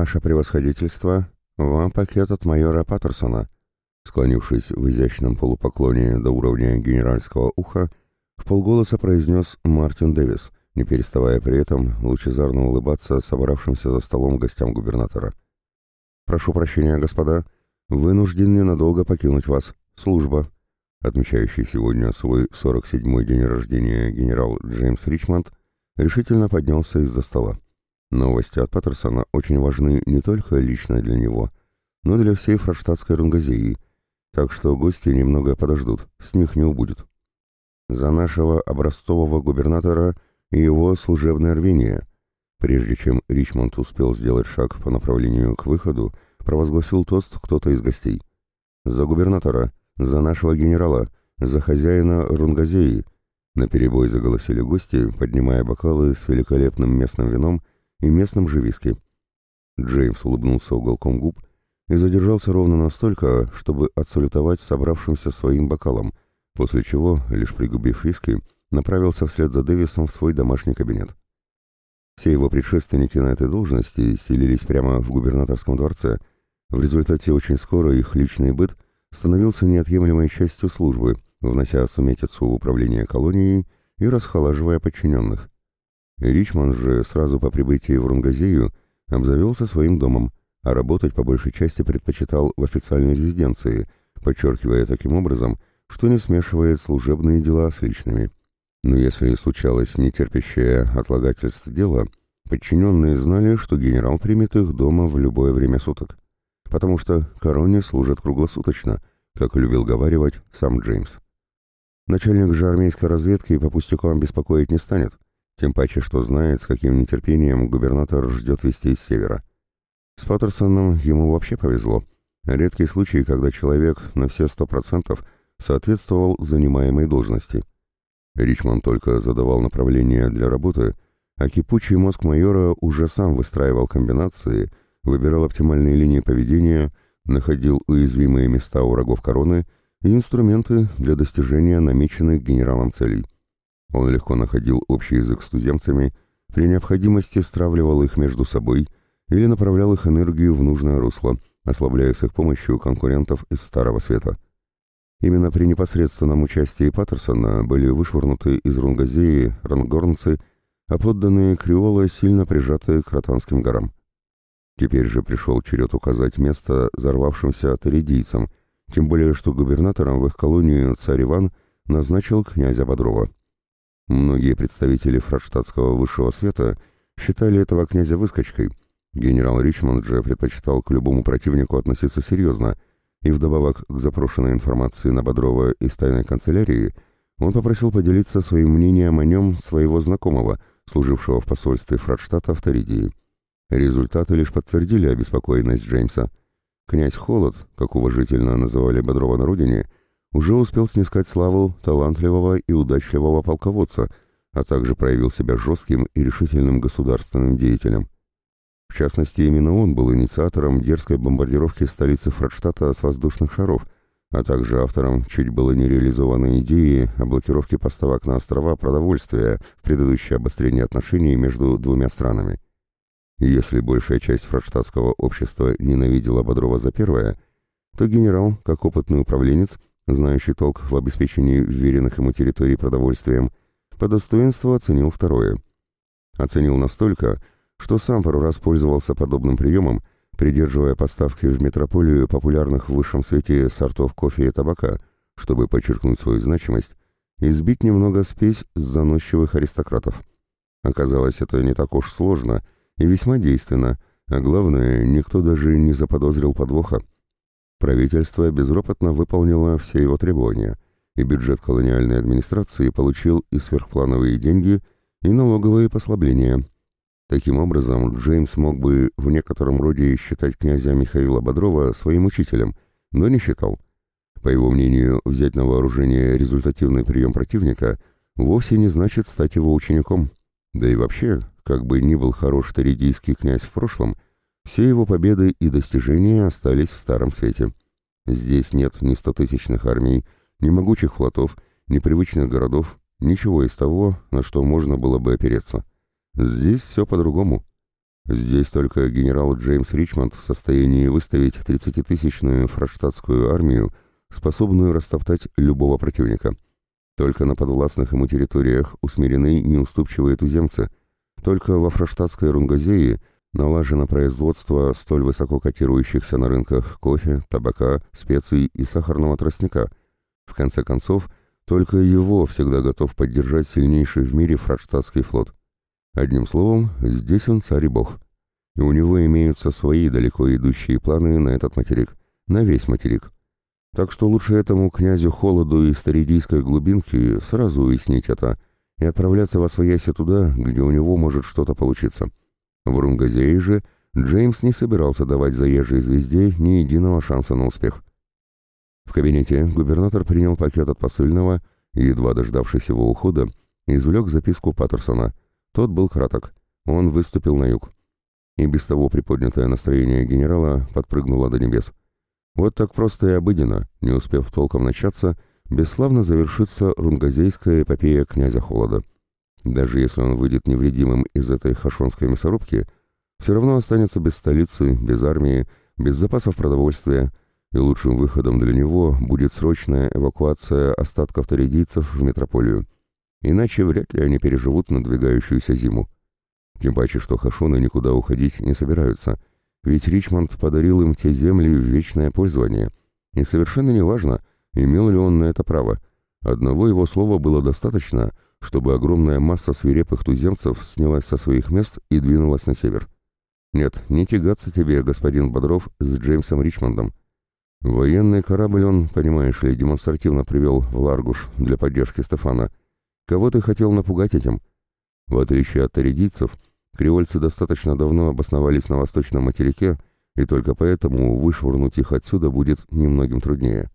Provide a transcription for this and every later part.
«Ваше превосходительство, вам пакет от майора Паттерсона», склонившись в изящном полупоклоне до уровня генеральского уха, в полголоса произнес Мартин Дэвис, не переставая при этом лучезарно улыбаться собравшимся за столом гостям губернатора. «Прошу прощения, господа, вынужден ненадолго покинуть вас. Служба». Отмечающий сегодня свой 47-й день рождения генерал Джеймс Ричмонд решительно поднялся из-за стола. Новости от Паттерсона очень важны не только лично для него, но и для всей фраштатской рунгазеи, так что гости немного подождут, с них не убудет. За нашего образцового губернатора и его служебное рвение. Прежде чем Ричмонд успел сделать шаг по направлению к выходу, провозгласил тост кто-то из гостей. «За губернатора! За нашего генерала! За хозяина Рунгазеи!» Наперебой заголосили гости, поднимая бокалы с великолепным местным вином и местным же виски. Джеймс улыбнулся уголком губ и задержался ровно настолько, чтобы отсалютовать собравшимся своим бокалом, после чего, лишь пригубив виски, направился вслед за Дэвисом в свой домашний кабинет. Все его предшественники на этой должности селились прямо в губернаторском дворце, в результате очень скоро их личный быт становился неотъемлемой частью службы, внося сумятицу в управление колонией и расхолаживая подчиненных. Ричмонд же сразу по прибытии в Рунгазею обзавелся своим домом, а работать по большей части предпочитал в официальной резиденции, подчеркивая таким образом, что не смешивает служебные дела с личными. Но если случалось нетерпящее отлагательств дело, подчиненные знали, что генерал примет их дома в любое время суток, потому что короне служат круглосуточно, как любил говаривать сам Джеймс. Начальник же армейской разведки по пустякам беспокоить не станет, тем паче, что знает, с каким нетерпением губернатор ждет вести с севера. С Паттерсоном ему вообще повезло. Редкий случай, когда человек на все сто процентов соответствовал занимаемой должности. Ричмонд только задавал направление для работы, а кипучий мозг майора уже сам выстраивал комбинации, выбирал оптимальные линии поведения, находил уязвимые места у врагов короны и инструменты для достижения намеченных генералом целей. Он легко находил общий язык с туземцами, при необходимости стравливал их между собой или направлял их энергию в нужное русло, ослабляя с их помощью конкурентов из Старого Света. Именно при непосредственном участии Паттерсона были вышвырнуты из Рунгазеи рангорнцы, а подданные Криола сильно прижатые к Ротанским горам. Теперь же пришел черед указать место взорвавшимся теридийцам, тем более что губернатором в их колонию царь Иван назначил князя Бодрова. Многие представители фрадштадтского высшего света считали этого князя выскочкой. Генерал Ричмонд же предпочитал к любому противнику относиться серьезно, и вдобавок к запрошенной информации на Бодрова из тайной канцелярии он попросил поделиться своим мнением о нем своего знакомого, служившего в посольстве Фрадштадта в Торидии. Результаты лишь подтвердили обеспокоенность Джеймса. Князь Холод, как уважительно называли Бодрова на родине, — уже успел снискать славу талантливого и удачливого полководца, а также проявил себя жестким и решительным государственным деятелем. В частности, именно он был инициатором дерзкой бомбардировки столицы Фрадштадта с воздушных шаров, а также автором чуть было не реализованной идеи о блокировке поставок на острова продовольствия в предыдущее обострение отношений между двумя странами. Если большая часть фрадштадтского общества ненавидела Бодрова за первое, то генерал, как опытный управленец, знающий толк в обеспечении вверенных ему территорий продовольствием, по достоинству оценил второе. Оценил настолько, что сам пару раз пользовался подобным приемом, придерживая поставки в метрополию популярных в высшем свете сортов кофе и табака, чтобы подчеркнуть свою значимость и сбить немного спесь с заносчивых аристократов. Оказалось, это не так уж сложно и весьма действенно, а главное, никто даже не заподозрил подвоха. Правительство безропотно выполнило все его требования, и бюджет колониальной администрации получил и сверхплановые деньги, и налоговые послабления. Таким образом, Джеймс мог бы в некотором роде считать князя Михаила Бодрова своим учителем, но не считал. По его мнению, взять на вооружение результативный прием противника вовсе не значит стать его учеником. Да и вообще, как бы ни был хорош таридийский князь в прошлом – все его победы и достижения остались в Старом Свете. Здесь нет ни стотысячных армий, ни могучих флотов, ни привычных городов, ничего из того, на что можно было бы опереться. Здесь все по-другому. Здесь только генерал Джеймс Ричмонд в состоянии выставить 30-тысячную фрадштадтскую армию, способную растоптать любого противника. Только на подвластных ему территориях усмирены неуступчивые туземцы. Только во фрадштадтской Рунгазее налажено производство столь высоко котирующихся на рынках кофе, табака, специй и сахарного тростника. В конце концов, только его всегда готов поддержать сильнейший в мире фрадштадтский флот. Одним словом, здесь он царь и бог. И у него имеются свои далеко идущие планы на этот материк, на весь материк. Так что лучше этому князю Холоду из Старидийской глубинки сразу уяснить это и отправляться во свояси туда, где у него может что-то получиться. В Рунгазее же Джеймс не собирался давать заезжей звезде ни единого шанса на успех. В кабинете губернатор принял пакет от посыльного и, едва дождавшись его ухода, извлек записку Паттерсона — тот был краток. Он выступил на юг. И без того приподнятое настроение генерала подпрыгнуло до небес. Вот так просто и обыденно, не успев толком начаться, бесславно завершится рунгазейская эпопея князя Холода. Даже если он выйдет невредимым из этой хашонской мясорубки, все равно останется без столицы, без армии, без запасов продовольствия, и лучшим выходом для него будет срочная эвакуация остатков таридийцев в метрополию. Иначе вряд ли они переживут надвигающуюся зиму. Тем паче, что хашоны никуда уходить не собираются, ведь Ричмонд подарил им те земли в вечное пользование, и совершенно неважно, имел ли он на это право. Одного его слова было достаточно, чтобы огромная масса свирепых туземцев снялась со своих мест и двинулась на север. Нет, не тягаться тебе, господин Бодров, с Джеймсом Ричмондом. Военный корабль он, понимаешь ли, демонстративно привел в Ларгуш для поддержки Стефана, Кого ты хотел напугать этим? В отличие от таридийцев, креольцы достаточно давно обосновались на восточном материке, и только поэтому вышвырнуть их отсюда будет немногим труднее.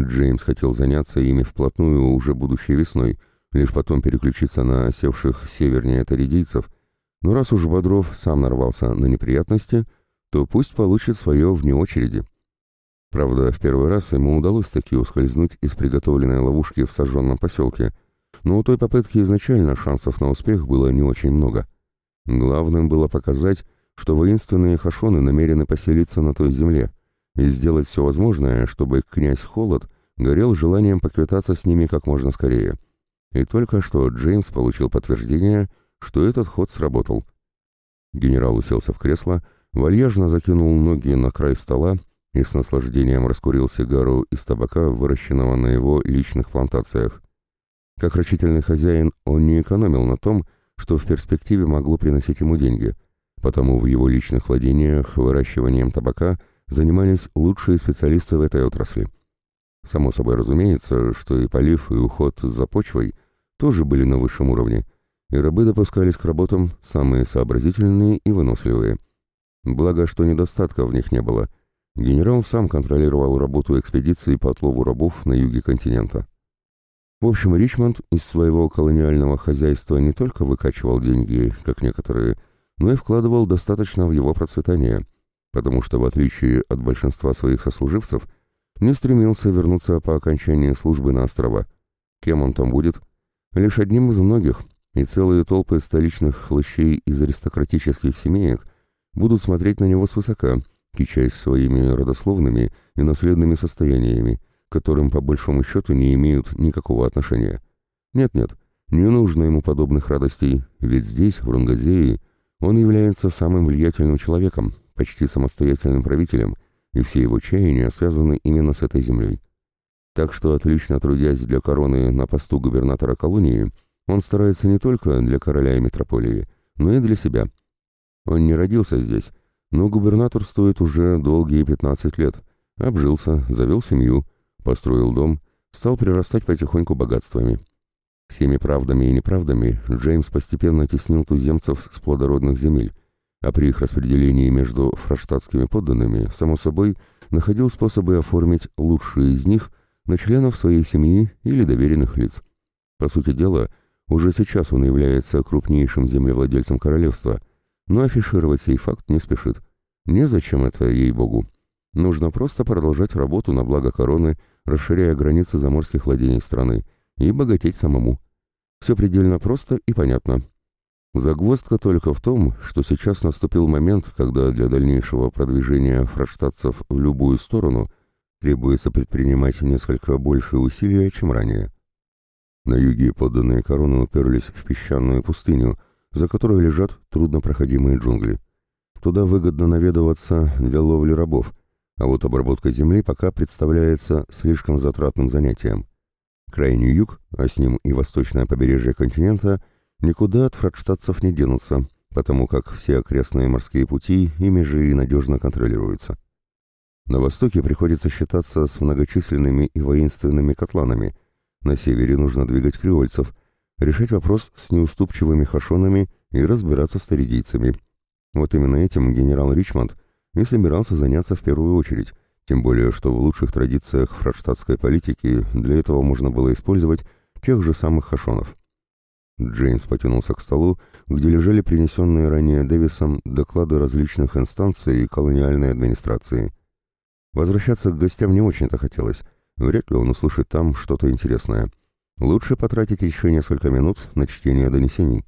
Джеймс хотел заняться ими вплотную уже будущей весной, лишь потом переключиться на осевших севернее таридийцев, но раз уж Бодров сам нарвался на неприятности, то пусть получит свое вне очереди. Правда, в первый раз ему удалось таки ускользнуть из приготовленной ловушки в сожженном поселке, но у той попытки изначально шансов на успех было не очень много. Главным было показать, что воинственные хашоны намерены поселиться на той земле и сделать все возможное, чтобы князь Холод горел желанием поквитаться с ними как можно скорее. И только что Джеймс получил подтверждение, что этот ход сработал. Генерал уселся в кресло, вальяжно закинул ноги на край стола и с наслаждением раскурил сигару из табака, выращенного на его личных плантациях. Как рачительный хозяин, он не экономил на том, что в перспективе могло приносить ему деньги, потому в его личных владениях выращиванием табака занимались лучшие специалисты в этой отрасли. Само собой разумеется, что и полив, и уход за почвой тоже были на высшем уровне, и рабы допускались к работам самые сообразительные и выносливые. Благо, что недостатка в них не было. Генерал сам контролировал работу экспедиции по отлову рабов на юге континента. В общем, Ричмонд из своего колониального хозяйства не только выкачивал деньги, как некоторые, но и вкладывал достаточно в его процветание, потому что, в отличие от большинства своих сослуживцев, не стремился вернуться по окончании службы на острова. Кем он там будет? Лишь одним из многих, и целые толпы столичных хлыщей из аристократических семеек будут смотреть на него свысока, кичаясь своими родословными и наследными состояниями, которым по большому счету не имеют никакого отношения. Нет-нет, не нужно ему подобных радостей, ведь здесь, в Рунгазее, он является самым влиятельным человеком, почти самостоятельным правителем, и все его чаяния связаны именно с этой землей. Так что, отлично трудясь для короны на посту губернатора колонии, он старается не только для короля и метрополии, но и для себя. Он не родился здесь, но губернаторствует уже долгие 15 лет, обжился, завел семью, Построил дом, стал прирастать потихоньку богатствами. Всеми правдами и неправдами Джеймс постепенно теснил туземцев с плодородных земель, а при их распределении между фраштатскими подданными, само собой, находил способы оформить лучшие из них на членов своей семьи или доверенных лиц. По сути дела, уже сейчас он является крупнейшим землевладельцем королевства, но афишировать сей факт не спешит. Незачем это, ей-богу. Нужно просто продолжать работу на благо короны расширяя границы заморских владений страны, и богатеть самому. Все предельно просто и понятно. Загвоздка только в том, что сейчас наступил момент, когда для дальнейшего продвижения фрадштадцев в любую сторону требуется предпринимать несколько большие усилия, чем ранее. На юге подданные короны уперлись в песчаную пустыню, за которой лежат труднопроходимые джунгли. Туда выгодно наведываться для ловли рабов, а вот обработка земли пока представляется слишком затратным занятием. Крайний юг, а с ним и восточное побережье континента, никуда от фрадштадцев не денутся, потому как все окрестные морские пути ими же и надежно контролируются. На востоке приходится считаться с многочисленными и воинственными котланами, на севере нужно двигать креольцев, решать вопрос с неуступчивыми хашонами и разбираться с таридийцами. Вот именно этим генерал Ричмонд и собирался заняться в первую очередь, тем более, что в лучших традициях фрадштадтской политики для этого можно было использовать тех же самых хашонов. Джеймс потянулся к столу, где лежали принесенные ранее Дэвисом доклады различных инстанций и колониальной администрации. Возвращаться к гостям не очень-то хотелось, вряд ли он услышит там что-то интересное. Лучше потратить еще несколько минут на чтение донесений.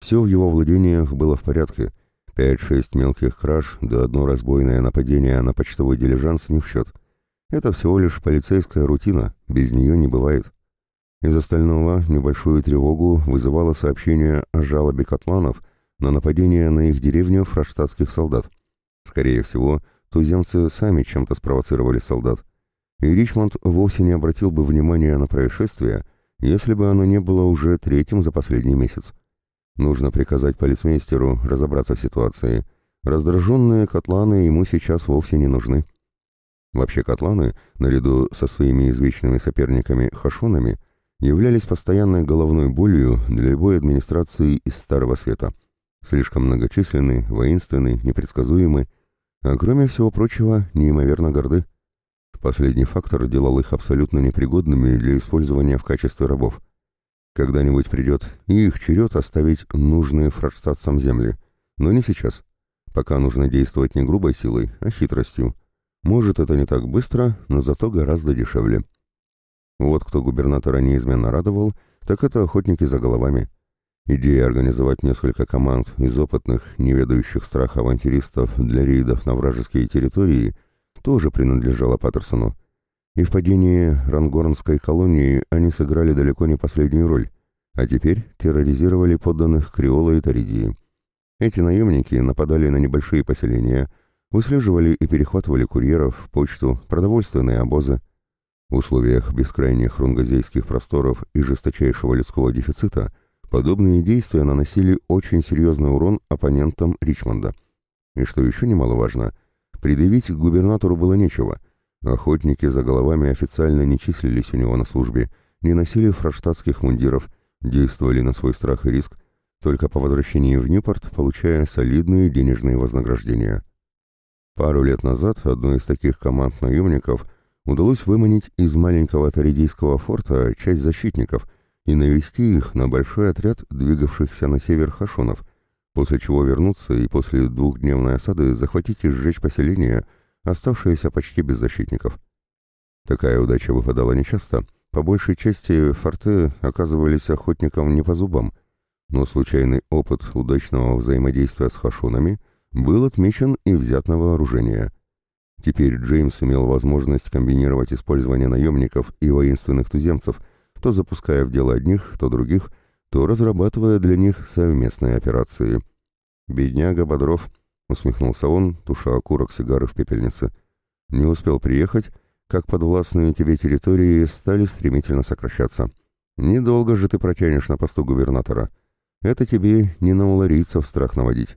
Все в его владениях было в порядке — Пять-шесть мелких краж да одно разбойное нападение на почтовый дилижанс не в счет. Это всего лишь полицейская рутина, без нее не бывает. Из остального небольшую тревогу вызывало сообщение о жалобе котланов на нападение на их деревню фраштатских солдат. Скорее всего, туземцы сами чем-то спровоцировали солдат. И Ричмонд вовсе не обратил бы внимания на происшествие, если бы оно не было уже третьим за последний месяц. Нужно приказать полицмейстеру разобраться в ситуации. Раздраженные котланы ему сейчас вовсе не нужны. Вообще котланы, наряду со своими извечными соперниками хашонами, являлись постоянной головной болью для любой администрации из Старого Света. Слишком многочисленны, воинственны, непредсказуемы, а кроме всего прочего, неимоверно горды. Последний фактор делал их абсолютно непригодными для использования в качестве рабов. Когда-нибудь придет и их черед оставить нужные фрадштадцам земли. Но не сейчас. Пока нужно действовать не грубой силой, а хитростью. Может, это не так быстро, но зато гораздо дешевле. Вот кто губернатора неизменно радовал, так это охотники за головами. Идея организовать несколько команд из опытных, не ведающих страха авантюристов для рейдов на вражеские территории тоже принадлежала Паттерсону и в падении рангорнской колонии они сыграли далеко не последнюю роль, а теперь терроризировали подданных Криола и Торидии. Эти наемники нападали на небольшие поселения, выслеживали и перехватывали курьеров, почту, продовольственные обозы. В условиях бескрайних рунгазейских просторов и жесточайшего людского дефицита подобные действия наносили очень серьезный урон оппонентам Ричмонда. И что еще немаловажно, предъявить губернатору было нечего – Охотники за головами официально не числились у него на службе, не носили фраштатских мундиров, действовали на свой страх и риск, только по возвращении в Ньюпорт получая солидные денежные вознаграждения. Пару лет назад одной из таких команд наемников удалось выманить из маленького Торидийского форта часть защитников и навести их на большой отряд двигавшихся на север хашонов, после чего вернуться и после двухдневной осады захватить и сжечь поселение – оставшиеся почти без защитников. Такая удача выпадала нечасто, по большей части форты оказывались охотникам не по зубам, но случайный опыт удачного взаимодействия с хашунами был отмечен и взят на вооружение. Теперь Джеймс имел возможность комбинировать использование наемников и воинственных туземцев, то запуская в дело одних, то других, то разрабатывая для них совместные операции. «Бедняга Бодров», — усмехнулся он, туша окурок сигары в пепельнице. «Не успел приехать, как подвластные тебе территории стали стремительно сокращаться. Недолго же ты протянешь на посту губернатора. Это тебе не на уларийцев страх наводить».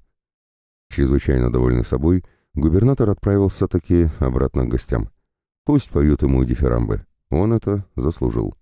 Чрезвычайно довольный собой, губернатор отправился таки обратно к гостям. Пусть поют ему дифирамбы. Он это заслужил.